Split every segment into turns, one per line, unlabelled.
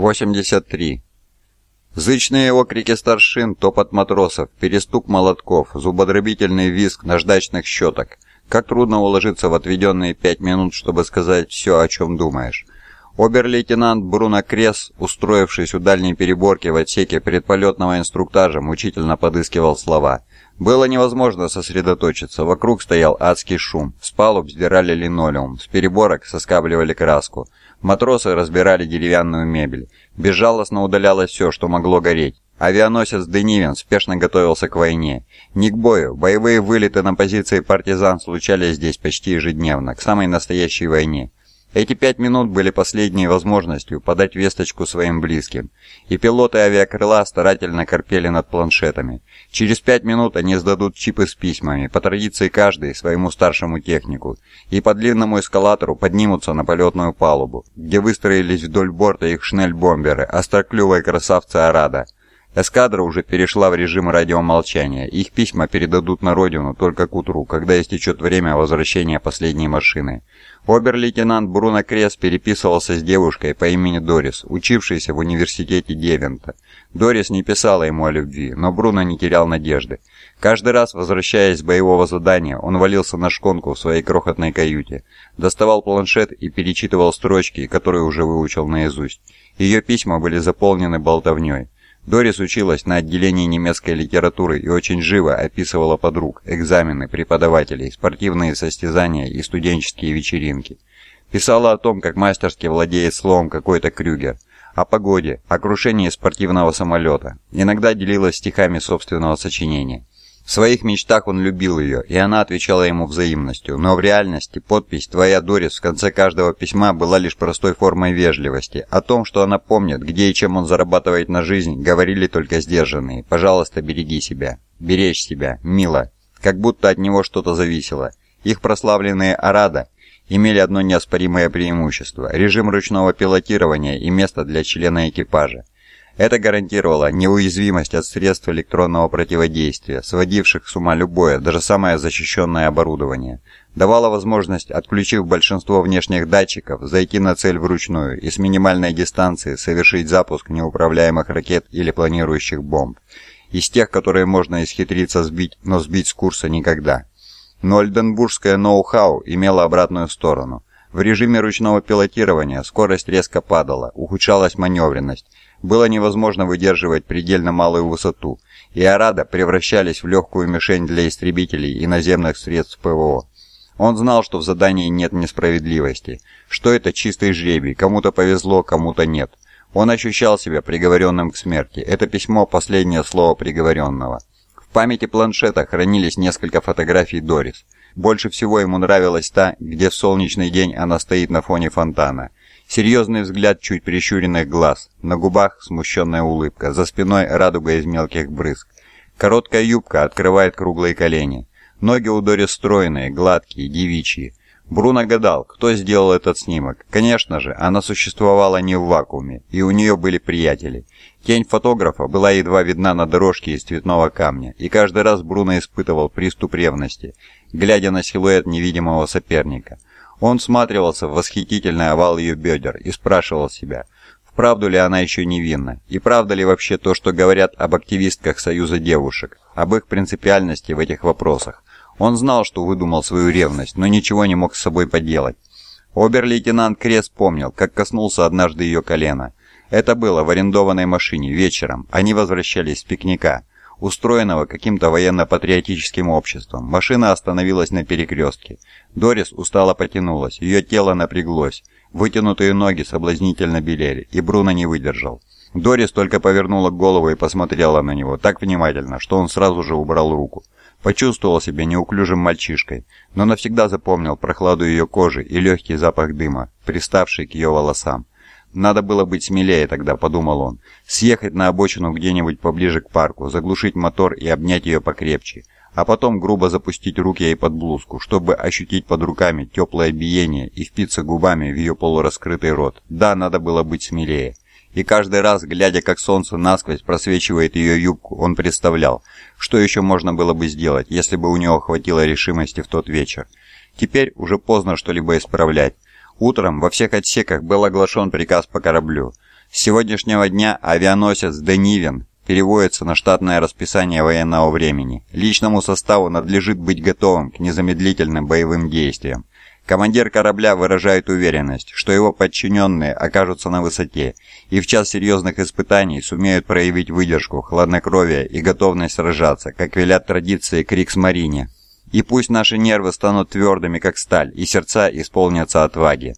83. Зычные окрики старшин, топот матросов, перестук молотков, зубодробительный визг наждачных щеток. Как трудно уложиться в отведенные пять минут, чтобы сказать все, о чем думаешь. Обер-лейтенант Бруно Крес, устроившись у дальней переборки в отсеке предполетного инструктажа, мучительно подыскивал слова. Было невозможно сосредоточиться, вокруг стоял адский шум, с палуб сдирали линолеум, с переборок соскабливали краску. Матросы разбирали деревянную мебель. Безжалостно удалялось все, что могло гореть. Авианосец Денивен спешно готовился к войне. Не к бою, боевые вылеты на позиции партизан случались здесь почти ежедневно, к самой настоящей войне. Эти пять минут были последней возможностью подать весточку своим близким, и пилоты авиакрыла старательно корпели над планшетами. Через пять минут они сдадут чипы с письмами, по традиции каждый своему старшему технику, и по длинному эскалатору поднимутся на полетную палубу, где выстроились вдоль борта их шнель-бомберы, остроклювые красавцы Арада – Эскадра уже перешла в режим радиомолчания. Их письма передадут на родину только к утру, когда истечет время возвращения последней машины. Обер-лейтенант Бруно Крес переписывался с девушкой по имени Дорис, учившейся в университете Девента. Дорис не писала ему о любви, но Бруно не терял надежды. Каждый раз, возвращаясь с боевого задания, он валился на шконку в своей крохотной каюте, доставал планшет и перечитывал строчки, которые уже выучил наизусть. Ее письма были заполнены болтовней. Дорис училась на отделении немецкой литературы и очень живо описывала подруг, экзамены, преподавателей, спортивные состязания и студенческие вечеринки. Писала о том, как мастерски владеет словом какой-то Крюгер, о погоде, о крушении спортивного самолета. Иногда делилась стихами собственного сочинения. Своих мечтах он любил ее, и она отвечала ему взаимностью, но в реальности подпись «Твоя Дорис» в конце каждого письма была лишь простой формой вежливости. О том, что она помнит, где и чем он зарабатывает на жизнь, говорили только сдержанные «Пожалуйста, береги себя». «Беречь себя. Мило». Как будто от него что-то зависело. Их прославленные «Арада» имели одно неоспоримое преимущество – режим ручного пилотирования и место для члена экипажа. Это гарантировало неуязвимость от средств электронного противодействия, сводивших с ума любое, даже самое защищенное оборудование. Давало возможность, отключив большинство внешних датчиков, зайти на цель вручную и с минимальной дистанции совершить запуск неуправляемых ракет или планирующих бомб. Из тех, которые можно исхитриться сбить, но сбить с курса никогда. Но ольденбургское ноу-хау имело обратную сторону. В режиме ручного пилотирования скорость резко падала, ухудшалась маневренность, было невозможно выдерживать предельно малую высоту, и Арада превращались в легкую мишень для истребителей и наземных средств ПВО. Он знал, что в задании нет несправедливости, что это чистый жребий, кому-то повезло, кому-то нет. Он ощущал себя приговоренным к смерти. Это письмо – последнее слово приговоренного. В памяти планшета хранились несколько фотографий Дорис. Больше всего ему нравилась та, где в солнечный день она стоит на фоне фонтана – Серьезный взгляд чуть прищуренных глаз, на губах смущенная улыбка, за спиной радуга из мелких брызг. Короткая юбка открывает круглые колени. Ноги у Дори стройные, гладкие, девичьи. Бруно гадал, кто сделал этот снимок. Конечно же, она существовала не в вакууме, и у нее были приятели. Тень фотографа была едва видна на дорожке из цветного камня, и каждый раз Бруно испытывал приступ ревности, глядя на силуэт невидимого соперника – он всматривался в восхитительный овал ее бедер и спрашивал себя, вправду ли она еще невинна, и правда ли вообще то, что говорят об активистках Союза девушек, об их принципиальности в этих вопросах. Он знал, что выдумал свою ревность, но ничего не мог с собой поделать. Обер-лейтенант Крест помнил, как коснулся однажды ее колена. Это было в арендованной машине вечером, они возвращались с пикника устроенного каким-то военно-патриотическим обществом. Машина остановилась на перекрестке. Дорис устало потянулась, ее тело напряглось. Вытянутые ноги соблазнительно белели, и Бруно не выдержал. Дорис только повернула голову и посмотрела на него так внимательно, что он сразу же убрал руку. Почувствовал себя неуклюжим мальчишкой, но навсегда запомнил прохладу ее кожи и легкий запах дыма, приставший к ее волосам. Надо было быть смелее тогда, подумал он. Съехать на обочину где-нибудь поближе к парку, заглушить мотор и обнять ее покрепче. А потом грубо запустить руки ей под блузку, чтобы ощутить под руками теплое биение и впиться губами в ее полураскрытый рот. Да, надо было быть смелее. И каждый раз, глядя, как солнце насквозь просвечивает ее юбку, он представлял, что еще можно было бы сделать, если бы у него хватило решимости в тот вечер. Теперь уже поздно что-либо исправлять. Утром во всех отсеках был оглашен приказ по кораблю. С сегодняшнего дня авианосец «Денивен» переводится на штатное расписание военного времени. Личному составу надлежит быть готовым к незамедлительным боевым действиям. Командир корабля выражает уверенность, что его подчиненные окажутся на высоте и в час серьезных испытаний сумеют проявить выдержку, хладнокровие и готовность сражаться, как велят традиции Крикс-Марине. И пусть наши нервы станут твердыми, как сталь, и сердца исполнятся отваги.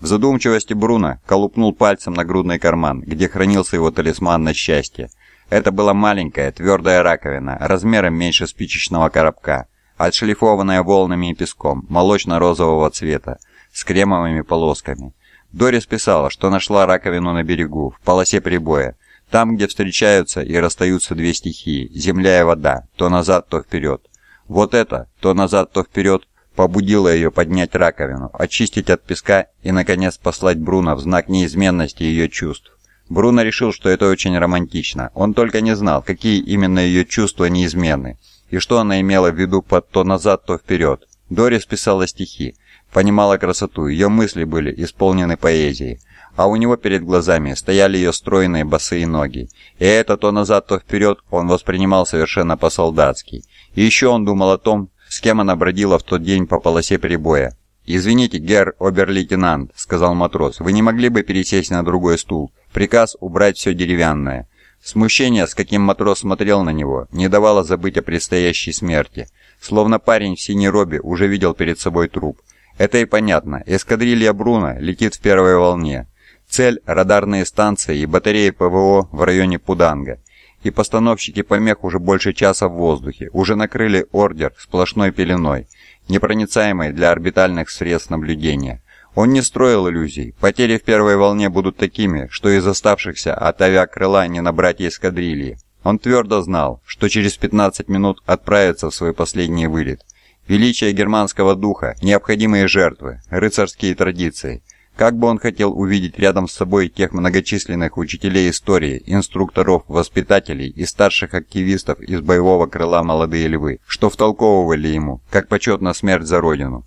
В задумчивости Бруно колупнул пальцем на грудный карман, где хранился его талисман на счастье – это была маленькая, твердая раковина, размером меньше спичечного коробка, отшлифованная волнами и песком, молочно-розового цвета, с кремовыми полосками. Дорис писала, что нашла раковину на берегу, в полосе прибоя, там, где встречаются и расстаются две стихии, земля и вода, то назад, то вперед. Вот это, то назад, то вперед, побудило ее поднять раковину, очистить от песка и, наконец, послать Бруно в знак неизменности ее чувств. Бруно решил, что это очень романтично. Он только не знал, какие именно ее чувства неизменны, и что она имела в виду под то назад, то вперед. Дорис писала стихи, понимала красоту, ее мысли были исполнены поэзией, а у него перед глазами стояли ее стройные босые ноги. И это то назад, то вперед он воспринимал совершенно по-солдатски. И еще он думал о том, с кем она бродила в тот день по полосе перебоя. «Извините, герр обер-лейтенант», — сказал матрос, — «вы не могли бы пересесть на другой стул? Приказ убрать все деревянное». Смущение, с каким матрос смотрел на него, не давало забыть о предстоящей смерти. Словно парень в синей робе уже видел перед собой труп. Это и понятно. Эскадрилья Бруно летит в первой волне. Цель – радарные станции и батареи ПВО в районе Пуданга. И постановщики помех уже больше часа в воздухе, уже накрыли ордер сплошной пеленой непроницаемой для орбитальных средств наблюдения. Он не строил иллюзий. Потери в первой волне будут такими, что из оставшихся от авиакрыла не набрать эскадрильи. Он твердо знал, что через 15 минут отправится в свой последний вылет. Величие германского духа, необходимые жертвы, рыцарские традиции. Как бы он хотел увидеть рядом с собой тех многочисленных учителей истории, инструкторов, воспитателей и старших активистов из боевого крыла «Молодые львы», что втолковывали ему, как почетна смерть за родину.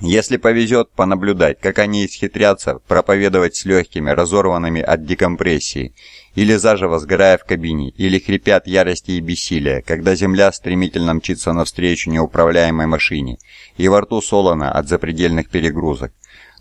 Если повезет, понаблюдать, как они исхитрятся проповедовать с легкими, разорванными от декомпрессии, или заживо сгорая в кабине, или хрипят ярости и бессилия, когда земля стремительно мчится навстречу неуправляемой машине, и во рту солоно от запредельных перегрузок.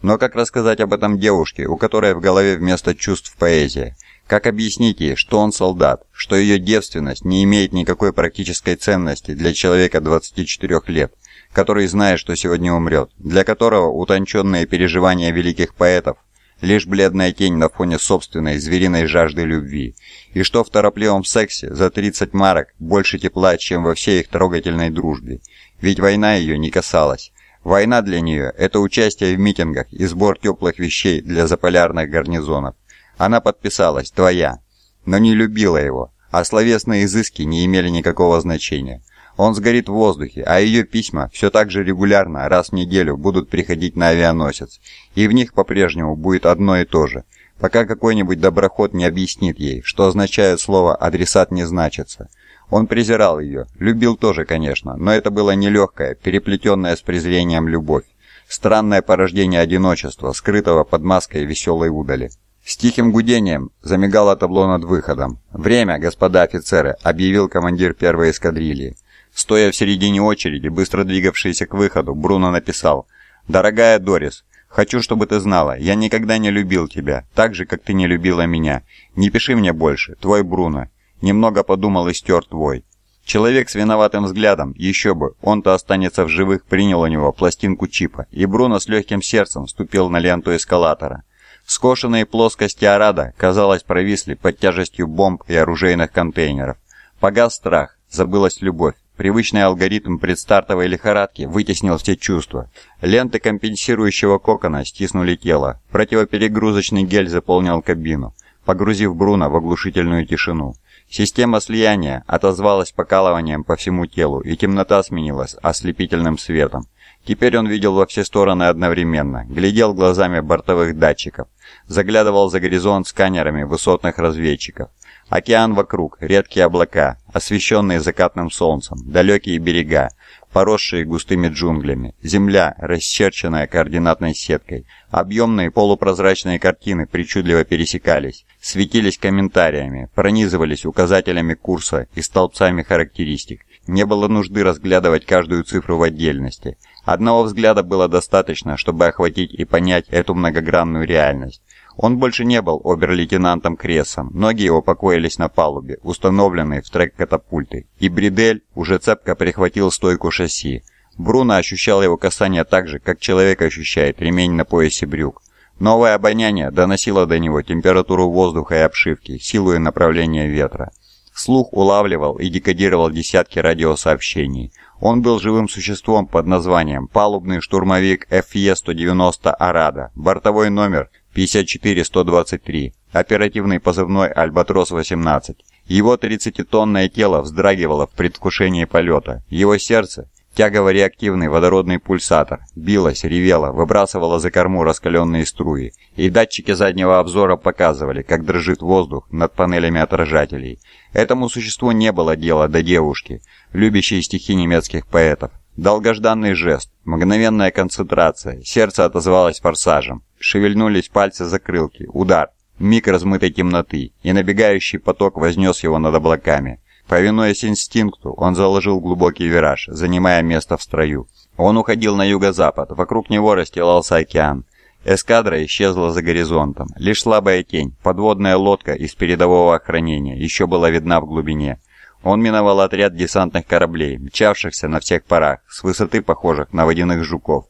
Но как рассказать об этом девушке, у которой в голове вместо чувств поэзия? Как объяснить ей, что он солдат, что ее девственность не имеет никакой практической ценности для человека 24 лет, который знает, что сегодня умрет, для которого утонченные переживания великих поэтов лишь бледная тень на фоне собственной звериной жажды любви, и что в торопливом сексе за 30 марок больше тепла, чем во всей их трогательной дружбе, ведь война ее не касалась, Война для нее – это участие в митингах и сбор теплых вещей для заполярных гарнизонов. Она подписалась «Твоя», но не любила его, а словесные изыски не имели никакого значения. Он сгорит в воздухе, а ее письма все так же регулярно, раз в неделю, будут приходить на авианосец. И в них по-прежнему будет одно и то же, пока какой-нибудь доброход не объяснит ей, что означает слово «адресат не значится». Он презирал ее, любил тоже, конечно, но это было нелегкое, переплетенное с презрением любовь. Странное порождение одиночества, скрытого под маской веселой удали. С тихим гудением замигало табло над выходом. «Время, господа офицеры!» — объявил командир первой эскадрильи. Стоя в середине очереди, быстро двигавшийся к выходу, Бруно написал «Дорогая Дорис, хочу, чтобы ты знала, я никогда не любил тебя, так же, как ты не любила меня. Не пиши мне больше, твой Бруно. Немного подумал и стер твой. Человек с виноватым взглядом, еще бы, он-то останется в живых, принял у него пластинку чипа, и Бруно с легким сердцем ступил на ленту эскалатора. Скошенные плоскости Арада, казалось, провисли под тяжестью бомб и оружейных контейнеров. Погас страх, забылась любовь. Привычный алгоритм предстартовой лихорадки вытеснил все чувства. Ленты компенсирующего кокона стиснули тело. Противоперегрузочный гель заполнил кабину, погрузив Бруно в оглушительную тишину. Система слияния отозвалась покалыванием по всему телу, и темнота сменилась ослепительным светом. Теперь он видел во все стороны одновременно, глядел глазами бортовых датчиков, заглядывал за горизонт сканерами высотных разведчиков. Океан вокруг, редкие облака, освещенные закатным солнцем, далекие берега, поросшие густыми джунглями, земля, расчерченная координатной сеткой. Объемные полупрозрачные картины причудливо пересекались, светились комментариями, пронизывались указателями курса и столбцами характеристик. Не было нужды разглядывать каждую цифру в отдельности. Одного взгляда было достаточно, чтобы охватить и понять эту многогранную реальность. Он больше не был обер-лейтенантом Крессом, ноги его покоились на палубе, установленные в трек катапульты, и Бридель уже цепко прихватил стойку шасси. Бруно ощущал его касание так же, как человек ощущает ремень на поясе брюк. Новое обоняние доносило до него температуру воздуха и обшивки, силу и направление ветра. Слух улавливал и декодировал десятки радиосообщений. Он был живым существом под названием «Палубный штурмовик FE-190 «Арада», бортовой номер 54123, оперативный позывной «Альбатрос-18». Его 30-тонное тело вздрагивало в предвкушении полета. Его сердце, тягово-реактивный водородный пульсатор, билось, ревело, выбрасывало за корму раскаленные струи, и датчики заднего обзора показывали, как дрожит воздух над панелями отражателей. Этому существу не было дела до девушки, любящей стихи немецких поэтов. Долгожданный жест, мгновенная концентрация, сердце отозвалось форсажем. Шевельнулись пальцы закрылки, удар, миг размытой темноты, и набегающий поток вознес его над облаками. Повинуясь инстинкту, он заложил глубокий вираж, занимая место в строю. Он уходил на юго-запад, вокруг него расстилался океан. Эскадра исчезла за горизонтом. Лишь слабая тень, подводная лодка из передового охранения, еще была видна в глубине. Он миновал отряд десантных кораблей, мчавшихся на всех парах, с высоты похожих на водяных жуков.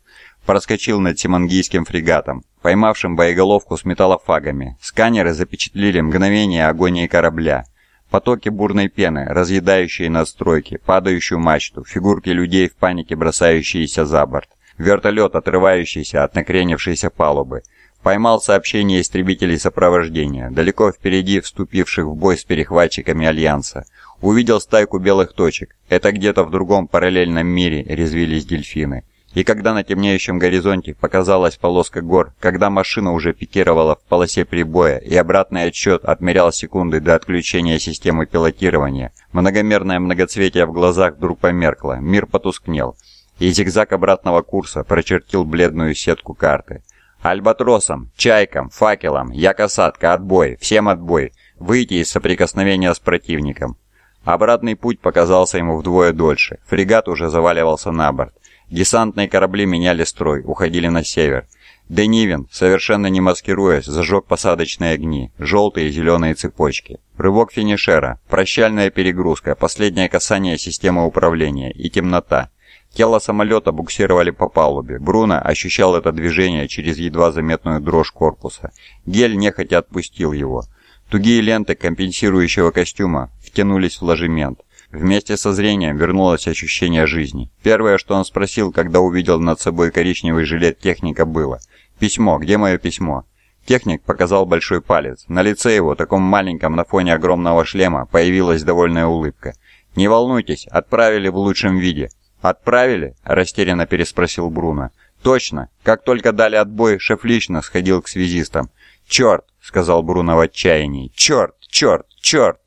Проскочил над Симангийским фрегатом, поймавшим боеголовку с металлофагами. Сканеры запечатлели мгновение агонии корабля. Потоки бурной пены, разъедающие надстройки, падающую мачту, фигурки людей в панике, бросающиеся за борт. Вертолет, отрывающийся от накренившейся палубы. Поймал сообщение истребителей сопровождения, далеко впереди вступивших в бой с перехватчиками Альянса. Увидел стайку белых точек. Это где-то в другом параллельном мире резвились дельфины. И когда на темнеющем горизонте показалась полоска гор, когда машина уже пикировала в полосе прибоя и обратный отсчет отмерял секунды до отключения системы пилотирования, многомерное многоцветие в глазах вдруг померкло, мир потускнел, и зигзаг обратного курса прочертил бледную сетку карты. «Альбатросом, чайкам, факелом, я касатка, отбой, всем отбой, выйти из соприкосновения с противником». Обратный путь показался ему вдвое дольше. Фрегат уже заваливался на борт. Десантные корабли меняли строй, уходили на север. Денивен, совершенно не маскируясь, зажег посадочные огни, желтые и зеленые цепочки. Рывок финишера, прощальная перегрузка, последнее касание системы управления и темнота. Тело самолета буксировали по палубе. Бруно ощущал это движение через едва заметную дрожь корпуса. Гель нехотя отпустил его. Тугие ленты компенсирующего костюма втянулись в ложемент. Вместе со зрением вернулось ощущение жизни. Первое, что он спросил, когда увидел над собой коричневый жилет техника, было «Письмо, где мое письмо?» Техник показал большой палец. На лице его, таком маленьком на фоне огромного шлема, появилась довольная улыбка. «Не волнуйтесь, отправили в лучшем виде». «Отправили?» – растерянно переспросил Бруно. «Точно. Как только дали отбой, шеф лично сходил к связистам. «Черт!» — сказал Бруно в отчаянии. «Черт! Черт! Черт!»